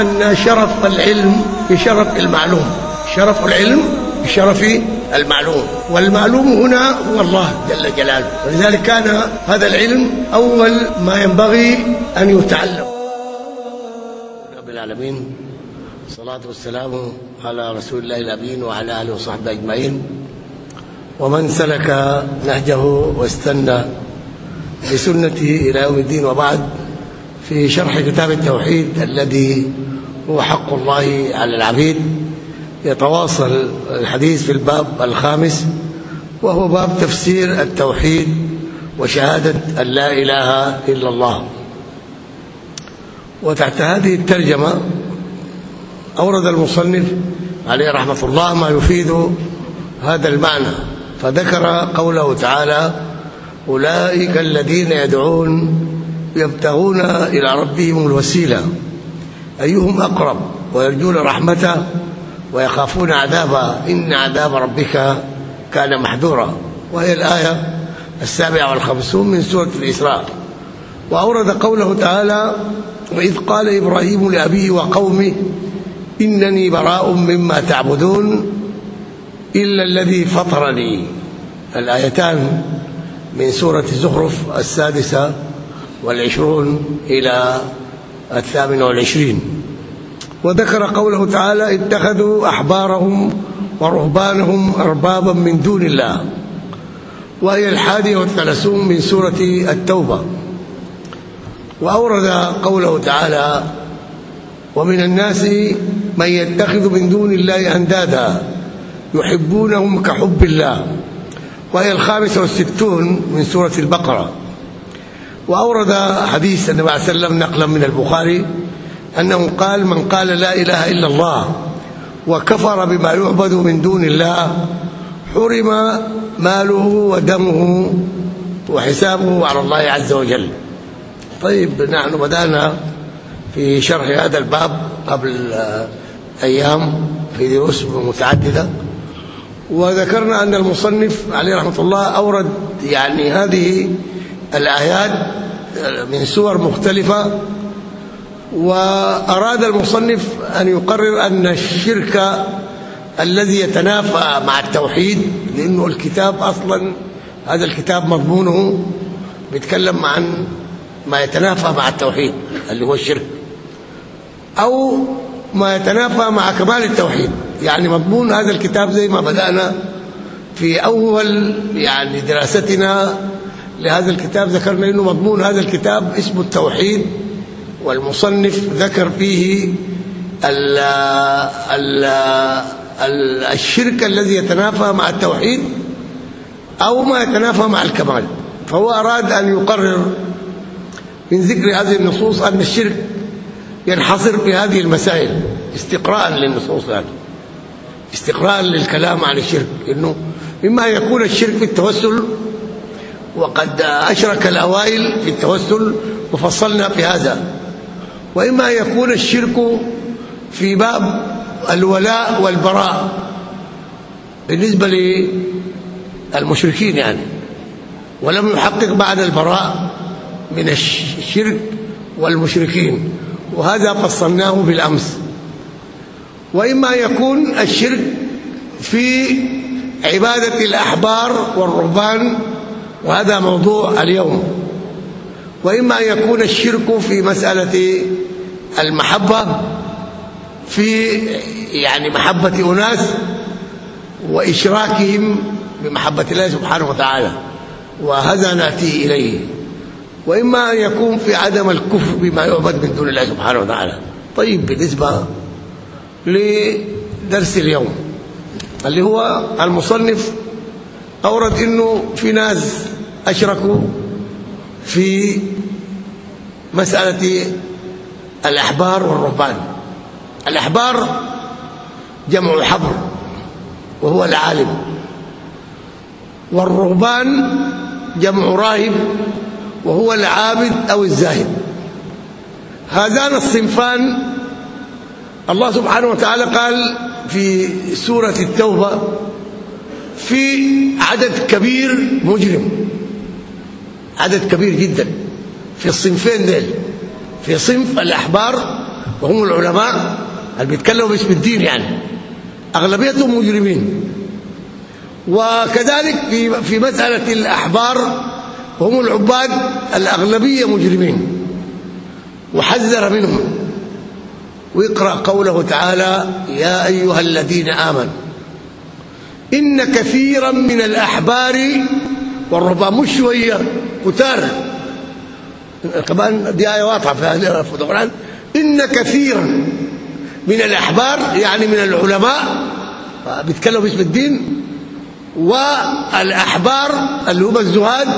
أن شرف العلم بشرف المعلوم. شرف العلم بشرف المعلوم. والمعلوم هنا هو الله جل جلاله. ولذلك كان هذا العلم أول ما ينبغي أن يتعلم. رب العالمين الصلاة والسلام على رسول الله الأمين وعلى آله وصحبه أجمعين. ومن سلك نهجه واستنى بسنته إلى يوم الدين وبعد. في شرح كتاب التوحيد الذي هو حق الله على العبيد. يتواصل الحديث في الباب الخامس وهو باب تفسير التوحيد وشهادة أن لا إله إلا الله. وتحت هذه الترجمة أورد المصنف عليه رحمة الله ما يفيد هذا المعنى فذكر قوله تعالى أولئك الذين يدعون يبتغون إلى ربهم الوسيلة. أيهم أقرب ويرجون رحمته ويخافون عذابه. إن عذاب ربك كان محذورا. وهي الآية السابعة والخمسون من سورة الإسراء. وأورد قوله تعالى وإذ قال إبراهيم لأبيه وقومه إنني براء مما تعبدون إلا الذي فطرني. الآيتان من سورة الزخرف السادسة والعشرون إلى الثامنة والعشرين. وذكر قوله تعالى اتخذوا أحبارهم ورهبانهم أربابا من دون الله. وهي الحادية والثلاثون من سورة التوبة. وأورد قوله تعالى ومن الناس من يتخذ من دون الله أندادا يحبونهم كحب الله. وهي الخامسة والستون من سورة البقرة. وأورد حديث النبي عليه وسلم نقلا من البخاري أنه قال من قال لا إله إلا الله وكفر بما يعبد من دون الله حرم ماله ودمه وحسابه على الله عز وجل. طيب نحن بدأنا في شرح هذا الباب قبل أيام في دروس متعددة وذكرنا أن المصنف عليه رحمة الله أورد يعني هذه الآيات من سور مختلفة وأراد المصنف أن يقرر أن الشرك الذي يتنافى مع التوحيد لأنه الكتاب أصلا هذا الكتاب مضمونه بيتكلم عن ما يتنافى مع التوحيد اللي هو الشرك أو ما يتنافى مع كمال التوحيد. يعني مضمون هذا الكتاب زي ما بدأنا في أول يعني دراستنا لهذا الكتاب ذكرنا إنه مضمون هذا الكتاب اسمه التوحيد والمصنف ذكر فيه ال ال ال الشرك الذي يتنافى مع التوحيد أو ما يتنافى مع الكمال. فهو أراد أن يقرر من ذكر هذه النصوص أن الشرك ينحصر في هذه المسائل استقراء للنصوص هذه استقراء للكلام عن الشرك. إنه إما يكون الشرك في التوسل وقد أشرك الأوائل في التوسل وفصلنا في هذا. وإما يكون الشرك في باب الولاء والبراء بالنسبة للمشركين يعني ولم يحقق بعد البراء من الشرك والمشركين وهذا فصلناه بالأمس. وإما يكون الشرك في عبادة الأحبار والرهبان وهذا موضوع اليوم. وإما أن يكون الشرك في مسألة المحبة في يعني محبة أناس وإشراكهم بمحبة الله سبحانه وتعالى. وهذا ناتي إليه. وإما أن يكون في عدم الكفر بما يعبد من دون الله سبحانه وتعالى. طيب بالنسبة لدرس اليوم اللي هو المصنف أورد إنه في ناس اشركوا في مسألة الأحبار والرهبان. الأحبار جمع حبر وهو العالم. والرهبان جمع راهب وهو العابد أو الزاهد. هذان الصنفان الله سبحانه وتعالى قال في سورة التوبة في عدد كبير مجرم. عدد كبير جدا. في الصنفين ديل. في صنف الأحبار وهم العلماء اللي بيتكلموا باسم الدين يعني. أغلبيتهم مجرمين. وكذلك في في مساله الأحبار وهم العباد الأغلبية مجرمين. وحذر منهم. ويقرا قوله تعالى يا أيها الذين آمنوا إن كثيرا من الأحبار والرهبان مش شوية كتار. كمان دي آية واضحة في القرآن. إن كثيرا من الأحبار يعني من العلماء بيتكلموا باسم الدين والأحبار اللي هم الزهاد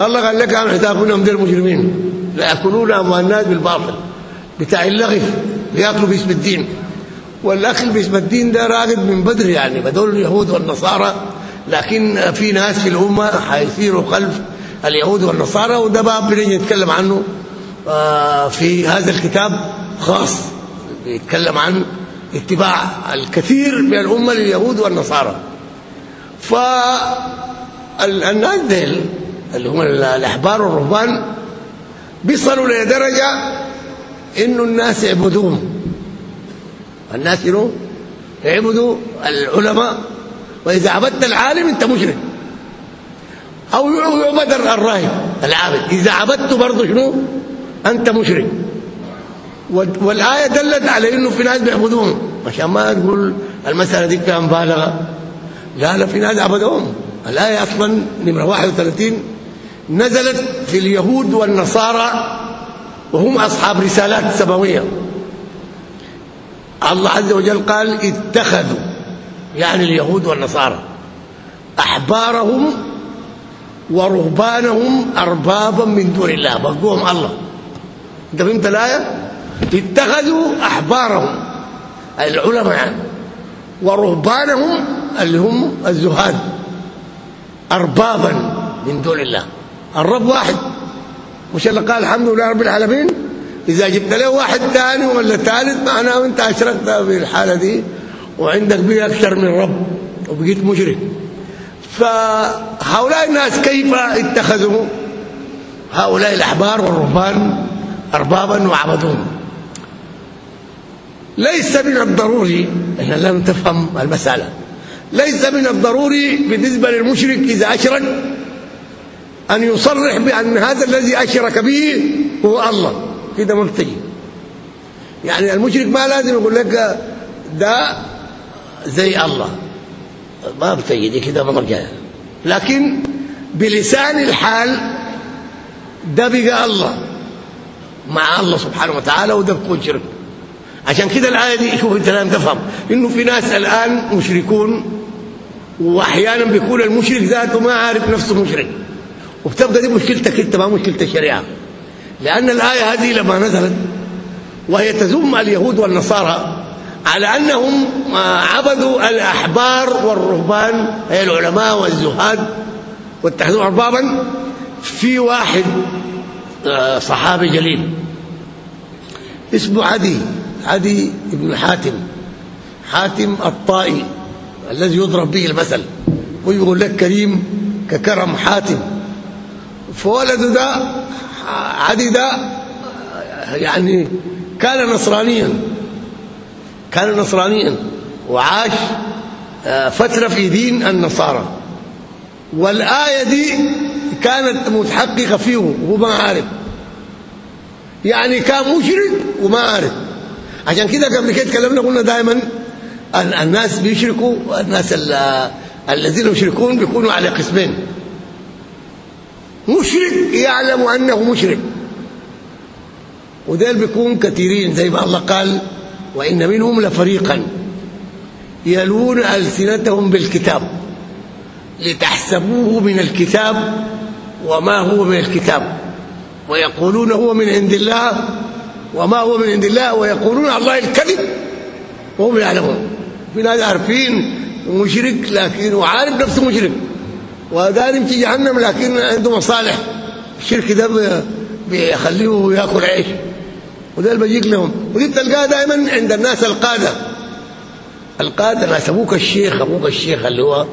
الله قال لك أنا حتاكلهم دول مجرمين لا يأكلون اموال الناس بالباطل. بتاع اللغف بيأكلوا باسم الدين. والأكل باسم الدين ده راقد من بدري يعني. بدول اليهود والنصارى لكن في ناس في الأمة حيصيروا خلف اليهود والنصارى وده باب بنيجي نتكلم عنه في هذا الكتاب خاص بيتكلم عن اتباع الكثير من الأمة لليهود والنصارى. فالناس ديل اللي هم الأحبار والرهبان بيصلوا لدرجة إنه الناس يعبدوهم. الناس يعبدوا العلماء وإذا عبدت العالم أنت مشرك. أو يعبد الراهب العابد. إذا عبدته برضه شنو؟ أنت مشرك. والآية دلت على إنه في ناس بيعبدوهم عشان ما تقول المسألة دي فيها مبالغه لا لا في ناس عبدوهم الآية أصلا نمرة 31 نزلت في اليهود والنصارى وهم أصحاب رسالات سماويه الله عز وجل قال اتخذوا. يعني اليهود والنصارى. أحبارهم ورهبانهم اربابا من دون الله بقوهم الله. أنت فهمت الآية؟ اتخذوا أحبارهم العلماء يعني ورهبانهم اللي هم الزهاد اربابا من دون الله. الرب واحد. مش اللي قال الحمد لله رب العالمين؟ إذا جبت له واحد ثاني ولا ثالث معناه انت أشركت في الحالة دي. وعندك بيه أكثر من رب وبقيت مشرك. فهؤلاء الناس كيف اتخذوا؟ هؤلاء الأحبار والرهبان اربابا وعبدوهم ليس من الضروري ان لم تفهم المسألة. ليس من الضروري بالنسبة للمشرك إذا أشرك أن يصرح بأن هذا الذي أشرك به هو الله. كده ما بتجي يعني المشرك ما لازم يقول لك ده زي الله. ما بتجي دي كده مرجع لكن بلسان الحال ده بقى الله. مع الله سبحانه وتعالى وده بيكون شرك. عشان كده الآية دي شوف أنت لازم تفهم. إنه في ناس الآن مشركون وأحيانا بيكون المشرك ذاته ما عارف نفسه مشرك. وبتبقى دي مشكلتك أنت ما مشكلة الشريعة. لأن الآية هذه لما نزلت وهي تذم اليهود والنصارى على أنهم عبدوا الأحبار والرهبان هي العلماء والزهاد واتخذوا اربابا في واحد صحابي جليل. اسمه عدي عدي بن حاتم حاتم الطائي الذي يضرب به المثل ويقول لك كريم ككرم حاتم. فولده ده عدي ده يعني كان نصرانيا. كان نصرانيا وعاش فترة في دين النصارى. والآية دي كانت متحققة فيه وهو ما عارف. يعني كان مشرك وما عارف. عشان كده قبل كده تكلمنا قلنا دائما الناس بيشركوا الناس الذين يشركون بيكونوا على قسمين. مشرك يعلم أنه مشرك. وديل بيكون كثيرين زي ما الله قال وإن منهم لفريقا يلون ألسنتهم بالكتاب لتحسبوه من الكتاب وما هو من الكتاب ويقولون هو من عند الله وما هو من عند الله ويقولون على الله الكذب وهم يعلمون. في ناس عارفين مشرك لكن وعارف نفسه مشرك. ودار يمشي جهنم لكن عنده مصالح. الشرك ده بيخليه ياكل عيش. وده اللي بيجيك لهم. ودي تلقاها دائما عند الناس القادة. القادة ناس أبوك الشيخ أبوك الشيخ اللي هو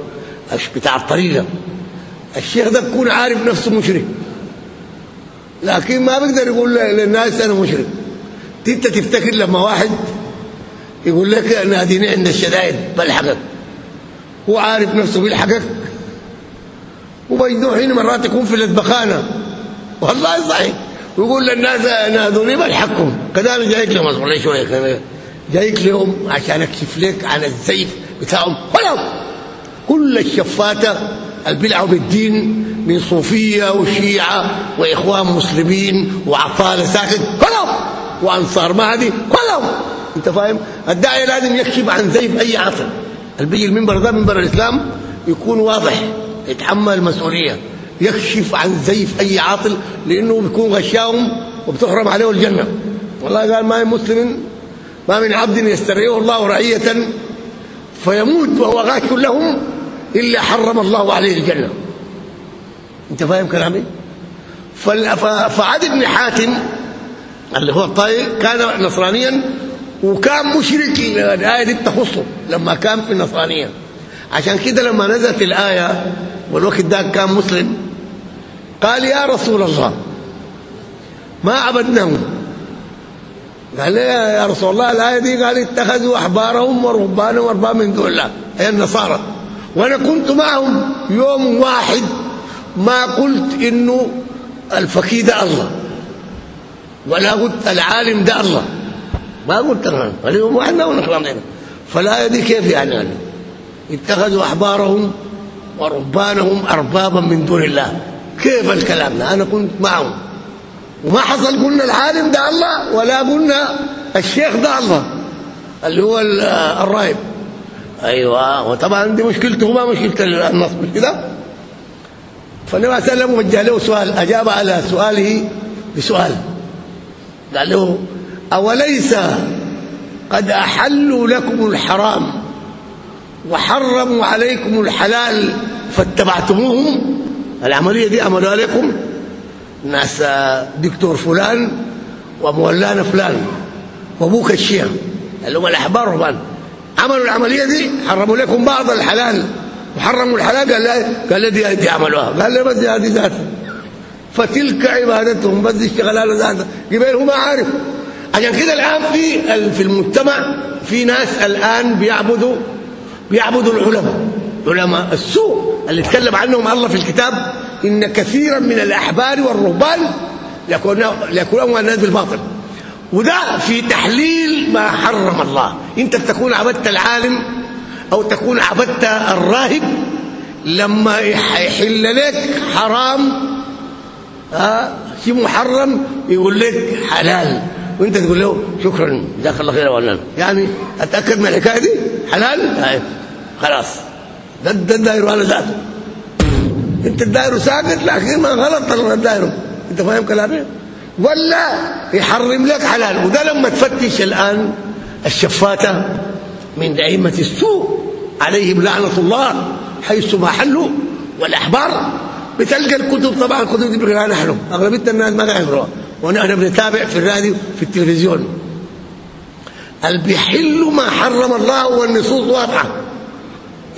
بتاع الطريقة. الشيخ ده بيكون عارف نفسه مشرك. لكن ما بيقدر يقول للناس أنا مشرك. انت تفتكر لما واحد يقول لك ناديني عند الشدائد بلحقك. هو عارف نفسه بيلحقك. وبيدوه حين مرات يكون في البخانه والله صحيح. ويقول للناس نادوني بلحقكم كذا أنا جايك لهم اصبر شوية جايك لهم عشان أكشف لك عن الزيف بتاعهم. ولو كل الشفاته اللي بيلعبوا بالدين من صوفية وشيعة وإخوان مسلمين وعطاله ساكت كلهم! وأنصار مهدي. كلهم! أنت فاهم؟ الداعيه لازم يكشف عن زيف أي عاطل اللي بيجي المنبر ده منبر الإسلام يكون واضح يتحمل المسؤولية. يكشف عن زيف أي عاطل لأنه بيكون غشاهم وبتحرم عليه الجنة. والله قال ما من مسلم ما من عبد يسترعيه الله رعية فيموت وهو غاش لهم إلا حرم الله عليه الجنة. أنت فاهم كلامي؟ فعد بن حاتم اللي هو الطائي كان نصرانيا وكان مشرك الآية دي تخصه لما كان في النصرانيه عشان كده لما نزلت الآية والوقت ده كان مسلم قال يا رسول الله ما عبدناهم. قال يا رسول الله الآية دي قال اتخذوا أحبارهم ورهبانهم وارباب من دون الله أي النصارى. وأنا كنت معهم يوم واحد ما قلت إنه الفقيه ده الله ولا قلت العالم ده الله. ما قلت أنا اليوم ما قلنا فالآية دي كيف يعني؟ اتخذوا أحبارهم ورهبانهم أربابا من دون الله. كيف الكلام ده؟ أنا كنت معهم وما حصل قلنا العالم ده الله ولا قلنا الشيخ ده الله اللي هو الراهب أيوه وطبعا دي مشكلته ما مشكلة النص مش كده. فالنبي عليه وسلم وجه له سؤال أجاب على سؤاله بسؤال. قال له أوليس قد أحلوا لكم الحرام وحرموا عليكم الحلال فاتبعتموهم؟ العملية دي عملوا عليكم؟ ناس دكتور فلان ومولانا فلان وأبوك الشيخ. اللي هم الأحبار رهبان عملوا العملية دي حرموا لكم بعض الحلال. وحرموا الحلال قال لا قال لي دي, دي عملوها. قال لي بس هذه ذاتها فتلك عبادتهم بس الشغلانه جبال هو ما عارف. عشان كده الآن في في المجتمع في ناس الآن بيعبدوا بيعبدوا العلماء. علماء السوء. اللي اتكلم عنهم الله في الكتاب إن كثيرا من الأحبار والرهبان يكونون الناس بالباطل وده في تحليل ما حرم الله. انت تكون عبدت العالم أو تكون عبدت الراهب لما يحل لك حرام ها شيء محرم يقول لك حلال. وأنت تقول له شكرا جزاك الله خير ولا يعني أتأكد من الحكاية دي؟ حلال؟ هاي خلاص. ده الداير على ذاته. انت الداير ساكت لكن ما غلط الداير أنت فاهم كلامي؟ ولا يحرم لك حلال. وده لما تفتش الآن الشفاته من أئمة السوء عليهم لعنة الله حيث ما حلوا والأحبار. بتلقى الكتب طبعا الكتب دي بنقراها نحن. أغلبية الناس ما قاعد يقروها ونحن بنتابع في الراديو في التلفزيون. اللي بيحلوا ما حرم الله والنصوص واضحة.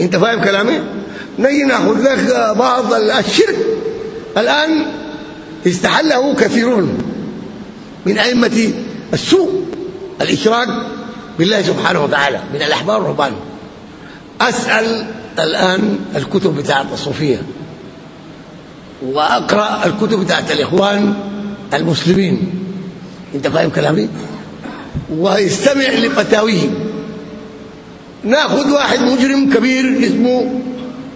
انت فاهم كلامي؟ نجي ناخذ لك بعض الشرك. الآن استحله كثيرون من أئمة السوء الإشراك بالله سبحانه وتعالى من الأحبار والرهبان. أسأل الآن الكتب بتاعت الصوفية وأقرأ الكتب بتاعت الإخوان المسلمين. انت فاهم كلامي؟ ويستمع لفتاويهم. ناخذ واحد مجرم كبير اسمه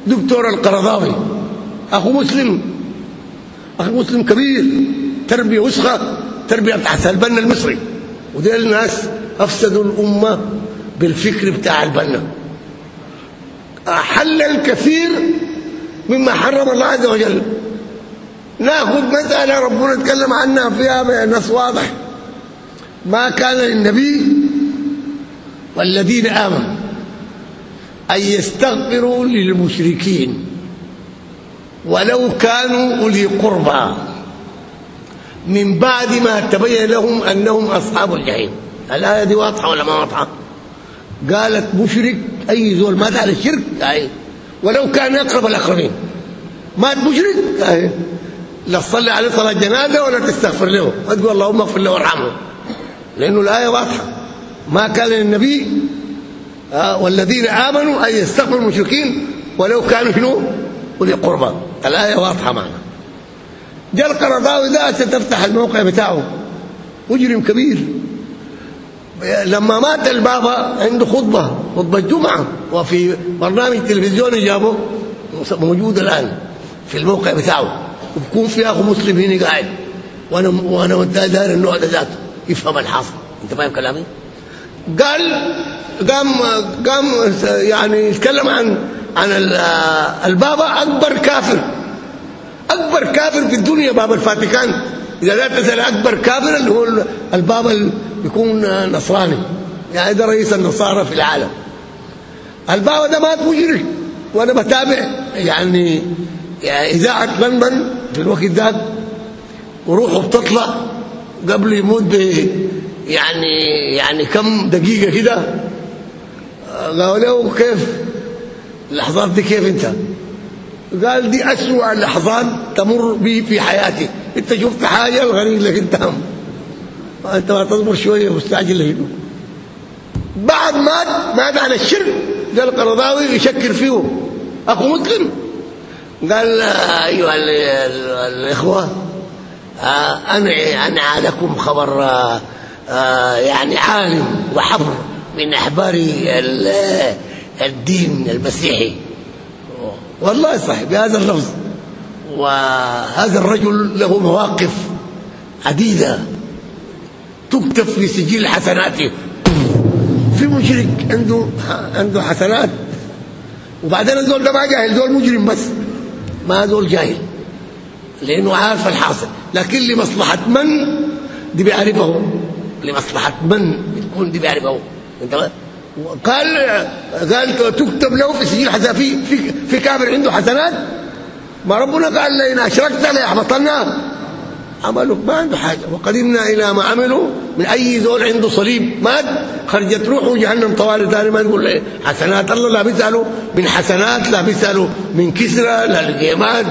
دكتور القرضاوي. أخو مسلم. أخو مسلم كبير. تربية وسخة. تربية بتاعت البنا المصري. ودي الناس افسدوا الأمة بالفكر بتاع البنا. أحل الكثير مما حرم الله عز وجل. ناخذ مسألة ربنا اتكلم عنها فيها نص واضح. ما كان للنبي والذين آمنوا. أن يستغفروا للمشركين ولو كانوا أولي قربى. من بعد ما تبين لهم أنهم أصحاب الجحيم. الايه دي واضحة ولا ما واضحة؟ قالت مشرك أي زول مات على الشرك؟ أي. ولو كان اقرب الأقربين. مات مشرك؟ أي. لا تصلي عليه صلاة جنازة ولا تستغفر له. وتقول اللهم اغفر له وارحمه. لأنه الآية واضحة. ما كان للنبي والذين آمنوا ان يستغفروا المشركين ولو كانوا شنو؟ أولي قربى. الآية واضحة معنا. جاء القرضاوي ده ستفتح الموقع بتاعه. مجرم كبير. لما مات البابا عنده خطبة خطبة جمعه وفي برنامج تلفزيوني جابه موجود الآن في الموقع بتاعه. وبكون في أخو مسلم هنا قاعد. وأنا وأنا داير النوع ده ذاته. يفهم الحاصل. أنت فاهم كلامي؟ قال قام قام يعني يتكلم عن عن البابا أكبر كافر. أكبر كافر في الدنيا باب الفاتيكان. إذا لا تسال أكبر كافر اللي هو البابا اللي بيكون نصراني. يعني ده رئيس النصارى في العالم. البابا ده مات مشرك وأنا بتابع. يعني, يعني إذاعة لندن في الوقت ده وروحه بتطلع قبل يموت يعني يعني كم دقيقة كده. قالوا له كيف؟ اللحظات دي كيف انت؟ قال دي اسوء اللحظات تمر بي في حياتي. انت شفت حاجة الغريب لك انت؟ هم انت ما تصبر شوية مستعجل هنا بعد مات مات على الشرك قال القرضاوي يشكر فيه. أخو مسلم؟ قال أيها الإخوة أنا أنا لكم خبر يعني عالم وحبر من أحبار الدين المسيحي. والله صحيح بهذا اللفظ وهذا الرجل له مواقف عديدة تكتب في سجل حسناته. في مشرك عنده عنده حسنات وبعدين الزول ده ما جاهل زول مجرم بس. ما زول جاهل لأنه عارف الحاصل. لكن لمصلحة من؟ دي بيعرفه. لمصلحة من بتكون دي بيعرفه. قال قال تكتب له في سجل حسنات في في في كافر عنده حسنات؟ ما ربنا قال لئن أشركت ليحبطن عمله ما عنده حاجة. وقدمنا إلى ما عملوا من أي زول عنده صليب مات خرجت روحه جهنم طوال ثاني ما تقول إيه؟ حسنات الله لا بيسألوا من حسنات لا بيسألوا من كسرى لا الجيمان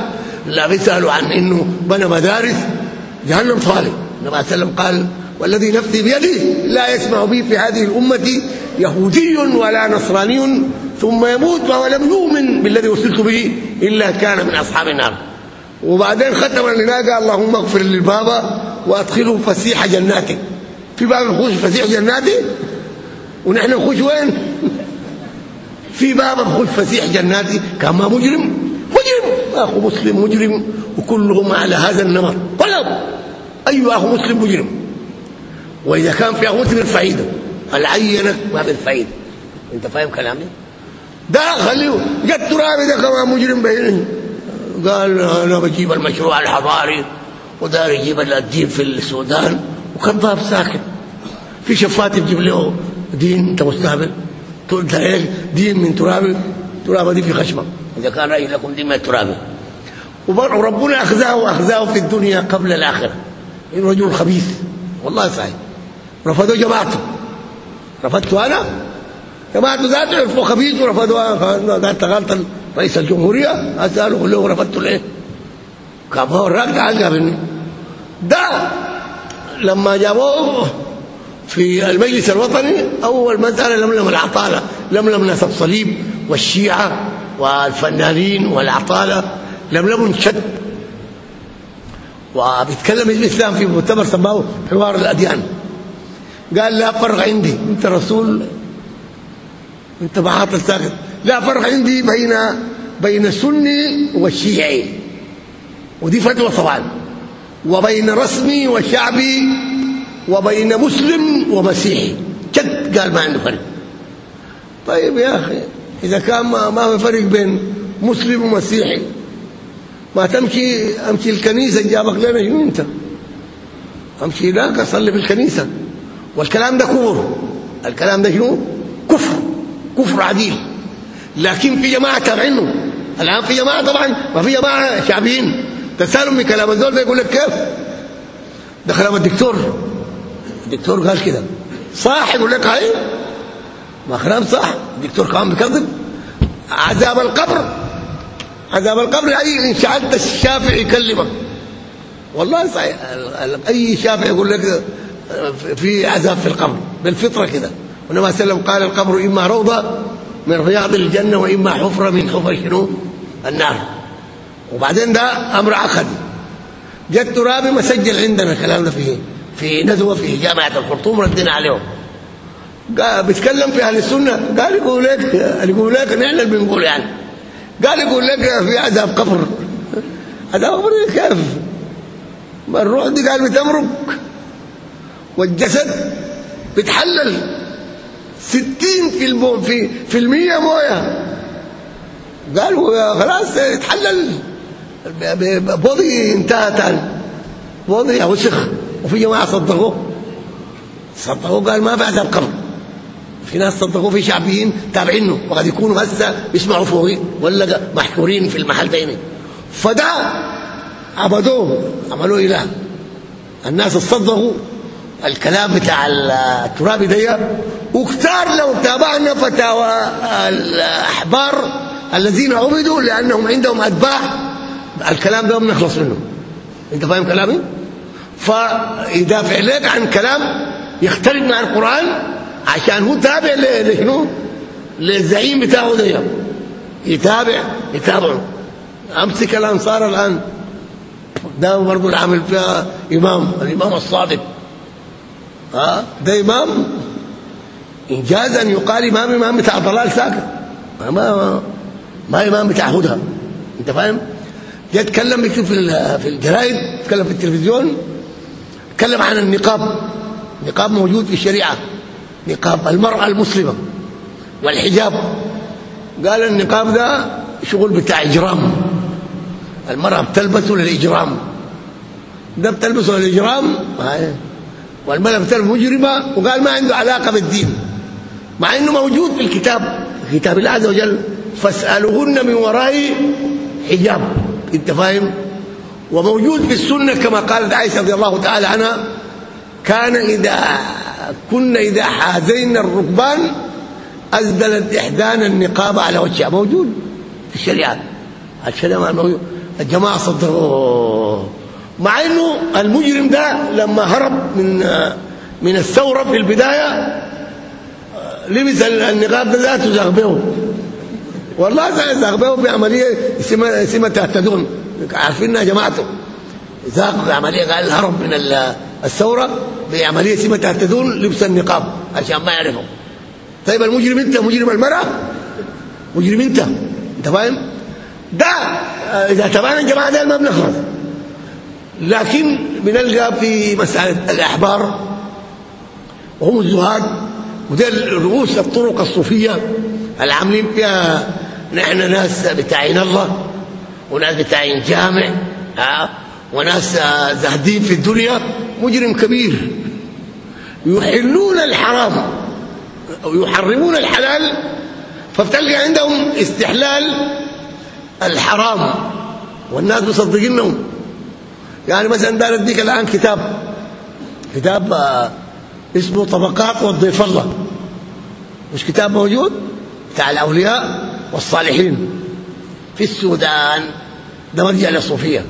لا بيسألوا عن إنه بنى مدارس. جهنم طوالي. النبي صلى الله عليه وسلم قال والذي نفسي بيده لا يسمع بي في هذه الأمة يهودي ولا نصراني ثم يموت وهو لم يؤمن بالذي وصلت به إلا كان من أصحاب النار. وبعدين ختم قال اللهم اغفر للبابا وأدخله فسيح جناتك في باب نخش فسيح جناتي ونحن نخش وين؟ في باب نخش فسيح جناتي كان ما مجرم. مجرم. أخو مسلم مجرم. وكلهم على هذا النمط. طلب اي أخو مسلم مجرم. وإذا كان في اخو مسلم فايده العينك ما بالفايده أنت فاهم كلامي؟ ده خليه. جت ترابي ده كمان مجرم بيني قال أنا بجيب المشروع الحضاري ودار يجيب الدين في السودان وكذاب ساكت في شفات يجيب له دين أنت مستهبل. تقول دين من ترابي. ترابة دي في خشمة. إذا كان رأي لكم دين من الترابي وربنا أخزاه وأخزاه في الدنيا قبل الآخرة. رجل خبيث. والله صحيح. رفضوا جماعته. رفضته أنا؟ جماعته ذاته عرفوا خبيث ورفضوا ده تغلط رئيس الجمهورية. أسأله له رفضته ليه؟ كان هو الراجل جابني ده لما جابوه في المجلس الوطني أول مساله لملم العطالة لملم ناس الصليب والشيعة والفنانين والعطالة لملم شد وبيتكلم الإسلام في مؤتمر سماه حوار الأديان. قال لا فرق عندي. انت رسول. انت معاطل ساكت لا فرق عندي بين بين السني والشيعي. ودي فتوى طبعا. وبين رسمي وشعبي وبين مسلم ومسيحي. جد قال ما عنده فرق. طيب يا أخي إذا كان ما, ما في فرق بين مسلم ومسيحي ما تمشي أمشي الكنيسة جابك لنا شنو أنت؟ أمشي هناك أصلي في الكنيسة. والكلام ده كفر. الكلام ده شنو؟ كفر. كفر عديل. لكن في جماعة تابعينه. الآن في جماعة طبعا ما في جماعة شعبيين. تسألهم من كلام الزول ده يقول لك كيف؟ ده كلام الدكتور. الدكتور قال كده. صح يقول لك هاي؟ ما كلام صح الدكتور كان بيكذب عذاب القبر. عذاب القبر اي إن سالت الشافعي يكلمك. والله صحيح. أي شافعي يقول لك في عذاب في القبر بالفطرة كده عليه وسلم قال القبر إما روضة من رياض الجنة وإما حفرة من حفر شنو؟ النار. وبعدين ده أمر عقدي جاء الترابي مسجل عندنا الكلام ده فيه في ندوه في جامعة الخرطوم ردينا عليهم. قال بيتكلم في أهل السنة قال يقول لك يقول لك نحن اللي بنقول يعني. قال يقول لك في عذاب قبر. عذاب قبر كيف؟ الروح دي قال بتمرق. والجسد بيتحلل. 60 في المو في في المية موية. قالوا خلاص يتحلل بوضي انتهى تاني بوضي وسخ وفي جماعة صدقوه. صدقوه قال ما عذاب قبر في ناس صدقوه في شعبيين تابعينه. وقد يكونوا هسه بيسمعوا فوقي ولا محكورين في المحل تاني. فده عبدوه عملوه إله. الناس صدقوا. الكلام بتاع الترابي ده وكتار لو تابعنا فتاوى الأحبار الذين عبدوا لأنهم عندهم أتباع. الكلام ده بنخلص منه. أنت فاهم كلامي؟ فيدافع لك عن كلام يختلف مع القرآن عشان هو تابع لشنو؟ للزعيم بتاعه ده. يتابع يتابعه. أمسك الأنصار الآن. ده برضه اللي عامل فيها إمام الإمام الصادق. ها؟ ده إمام. إنجاز أن يقال إمام إمام بتاع ضلال ساكت ما ما, ما إمام بتاع هدى. أنت فاهم؟ جاء يتكلم يكتب في في الجرايد يتكلم في التلفزيون يتكلم عن النقاب. النقاب موجود في الشريعة. نقاب المرأة المسلمة والحجاب. قال النقاب ده شغل بتاع إجرام. المرأة بتلبسه للإجرام. ده بتلبسه للإجرام؟ والمراه بتلبس مجرمه وقال ما عنده علاقة بالدين. مع إنه موجود في الكتاب كتاب الله عز وجل فاسألوهن من وراء حجاب. أنت فاهم؟ وموجود في السنة كما قالت عائشة رضي الله تعالى عنها كان إذا كنا إذا حازينا الركبان أزدلت إحدانا النقاب على وجهها. موجود في الشريعة. الشريعة موجود. الجماعة صدقوه مع إنه المجرم ده لما هرب من من الثورة في البداية لبس النقاب ده ذاته زغبه والله زغبه في عملية اسمها اسمها تهتدون. عارفين يا جماعته؟ ذاق عملية قال الهرب من الثورة بعملية اسمها تهتدون لبس النقاب عشان ما يعرفوا. طيب المجرم انت مجرم المرأة؟ مجرم انت. انت فاهم؟ ده إذا تبعنا الجماعه ده ما بنخرج لكن بنلقى في مسألة الأحبار وهم الزهاد وده رؤوس الطرق الصوفية العاملين فيها. نحن ناس بتاعين الله وناس بتاعين جامع ها وناس زاهدين في الدنيا مجرم كبير. يحلون الحرام أو يحرمون الحلال فبتلقى عندهم استحلال الحرام. والناس مصدقينهم. يعني مثلا دار أديك الآن كتاب كتاب اسمه طبقات والضيف الله. مش كتاب موجود؟ بتاع الأولياء والصالحين. في السودان ده مرجع للصوفية.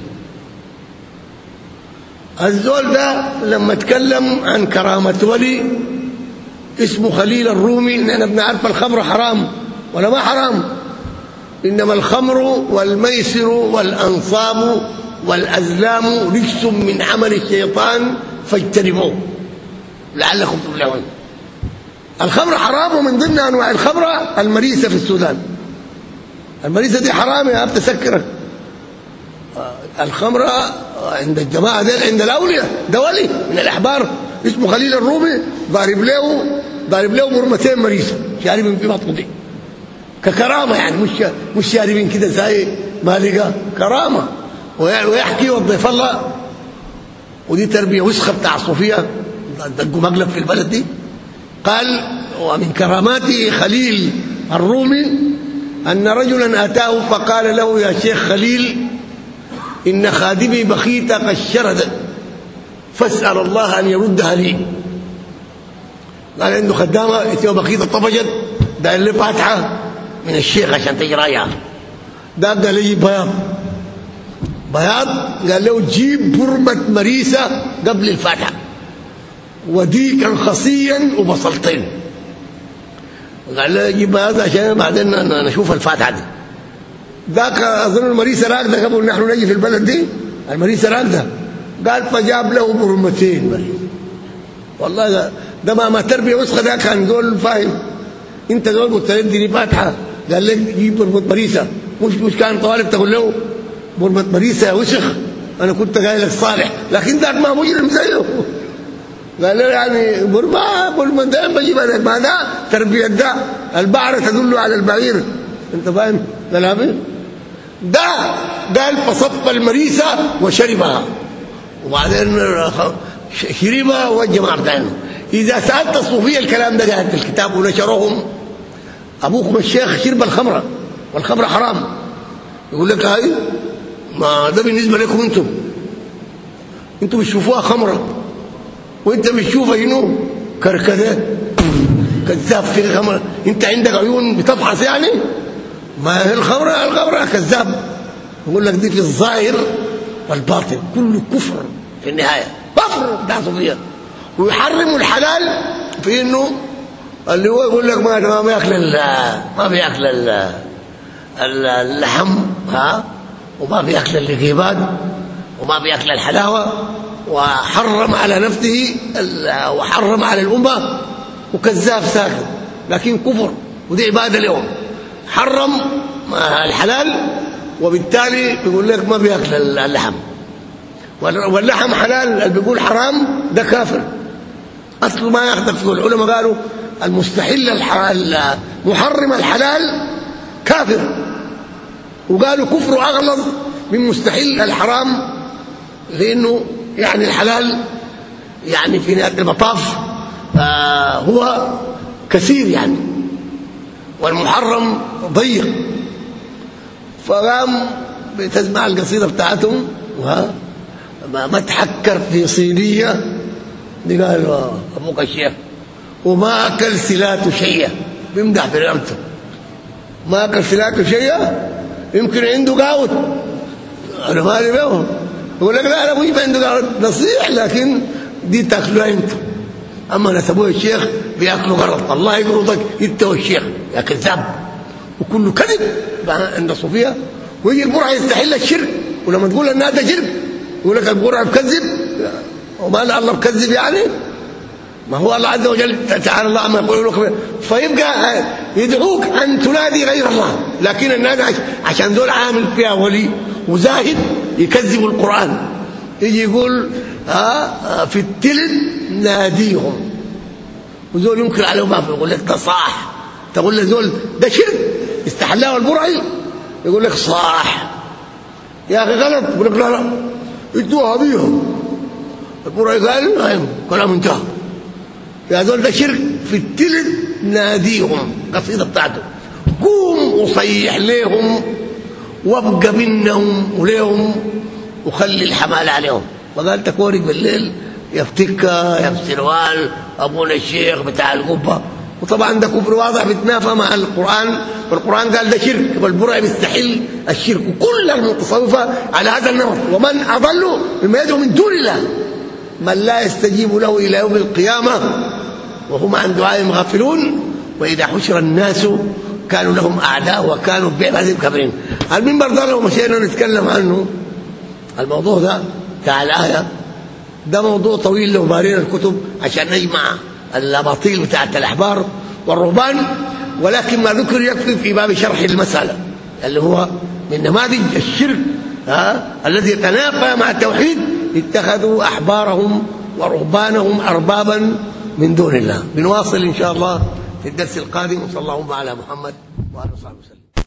الزول ده لما اتكلم عن كرامة ولي اسمه خليل الرومي نحن بنعرف الخمر حرام ولا ما حرام. إنما الخمر والميسر والأنصاب والأزلام رجس من عمل الشيطان فاجتنبوه. لعلكم تفلحون. الخمر حرام ومن ضمن أنواع الخمره المريسة في السودان. المريسة دي حرام يا تسكرك. الخمره عند الجماعة دي عند الأولياء ده ولي من الأحبار. اسمه خليل الرومي ضارب له ضارب له مرمتين مريسة. شاربين في بطنه دي. ككرامة يعني مش مش شاربين كده زي ما لقى. كرامة. ويحكي وضيف الله. ودي تربية وسخة بتاع الصوفيه دقوا مقلب في البلد دي. قال ومن كراماته خليل الرومي أن رجلا أتاه فقال له يا شيخ خليل إن خادمي بخيت قد شردت فاسأل الله أن يردها لي. قال عنده خدامة اسمها بخيتة طفشت. ده اللي فاتحة من الشيخ عشان تجي رايحة ده قال لي بياض. بياض قال له جيب برمة مريسة قبل الفاتحة. وديكا خصيا وبصلتين. قال له جيب بياض عشان بعدين نشوف الفاتحة دي. ذاك أظن المريسة راكده قبل نحن نجي في البلد دي. المريسة راكده قال فجاب له برمتين بس والله ده, ده ما ما تربية وسخة ده كان زول فاهم. انت قلت له اديني فاتحة. قال لك جيب برمة مريسة. مش مش كان طالب تقول له برمه مريسة وسخ أنا كنت قايل لك صالح لكن ذاك ما مجرم زيه. قال له يعني برمه برمه ده بجيب لك ما ده تربية ده البعرة تدل على البعير. أنت فاهم؟ كلامي ده قال فصف المريسة وشربها. وبعدين شربها والجماعه بتاعنا إذا سألت الصوفية الكلام ده قاعد في الكتاب ونشرهم. أبوكم الشيخ شرب الخمرة والخمرة حرام. يقول لك هاي ما ده بالنسبة لكم أنتم. أنتم بتشوفوها خمرة. وانت بتشوفها هنا كركدات كذاب في خمره انت عندك عيون بتفحص يعني؟ ما هي الخمرة؟ الخمرة كذاب. يقول لك دي في الظاهر والباطن. كله كفر في النهاية. كفر بتاع صوفيا ويحرموا الحلال في انه اللي هو يقول لك ما ما بياكل ما بياكل اللحم. ها؟ وما بياكل اللقيبات وما بياكل الحلاوة وحرم على نفسه وحرم على الأمة وكذاب ساكت لكن كفر ودي عبادة لهم حرم الحلال وبالتالي بيقول لك ما بياكل اللحم. واللحم حلال اللي بيقول حرام ده كافر. اصله ما ياخذك فيه العلماء قالوا المستحل الحلال محرم الحلال كافر. وقالوا كفر أغلظ من مستحل الحرام لأنه يعني الحلال يعني في نهاية المطاف آه هو كثير يعني والمحرم ضيق. فقام بتسمع القصيدة بتاعتهم ما تحكر في صينية. دي قال أبوك الشيخ وما أكل سلاته شيء بيمدح في رقبته. ما أكل سلاته شيء يمكن عنده قاوت. أنا مالي بهم يقول لك لا أنا أبوي عنده قاوت. نصيح لكن دي تاكلوها أنت. أما ناس أبوي الشيخ بياكلوا غلط. الله يقرضك. انت والشيخ يا كذاب وكله كذب. عند الصوفيه ويجي البرع يستحل الشرك. ولما تقول ان هذا شرك يقول لك البرع بكذب. وما الله بكذب يعني. ما هو الله عز وجل تعالى الله ما يقول لك فيبقى يدعوك أن تنادي غير الله. لكن الناس عشان دول عامل فيها ولي وزاهد يكذبوا القرآن. يجي يقول ها في التلد ناديهم. وزول ينكر عليهم ما يقول لك ده صح تقول له زول ده شرك. استحلاه البرعي. يقول لك صح يا أخي غلط. يقول لك لا لا. ادوها بيهم. البرعي قال كلام انتهى. يا زول ده شرك في التلد ناديهم قصيدة بتاعته. قوم وصيح ليهم وابقى منهم وليهم وخلي الحمال عليهم. وقال تكورك بالليل يا فتكه يا بسروال أبونا الشيخ بتاع القبة. وطبعا ده كفر واضح بيتنافى مع القرآن. والقرآن قال ده شرك والبرع بيستحل الشرك. وكل المتصوفة على هذا النمط. ومن أضل مما يدعو من دون الله من لا يستجيب له إلى يوم القيامة وهم عن دعائهم غافلون وإذا حشر الناس كانوا لهم أعداء وكانوا بعبادهم كافرين المنبر ده لو مشينا نتكلم عنه الموضوع ده بتاع الآية ده موضوع طويل لو بارينا الكتب عشان نجمع الأباطيل بتاعت الأحبار والرهبان ولكن ما ذكر يكفي في باب شرح المسألة اللي هو من نماذج الشرك ها الذي يتنافى مع التوحيد اتخذوا أحبارهم ورهبانهم اربابا من دون الله. بنواصل إن شاء الله في الدرس القادم وصلى الله على محمد اله وصحبه وسلم.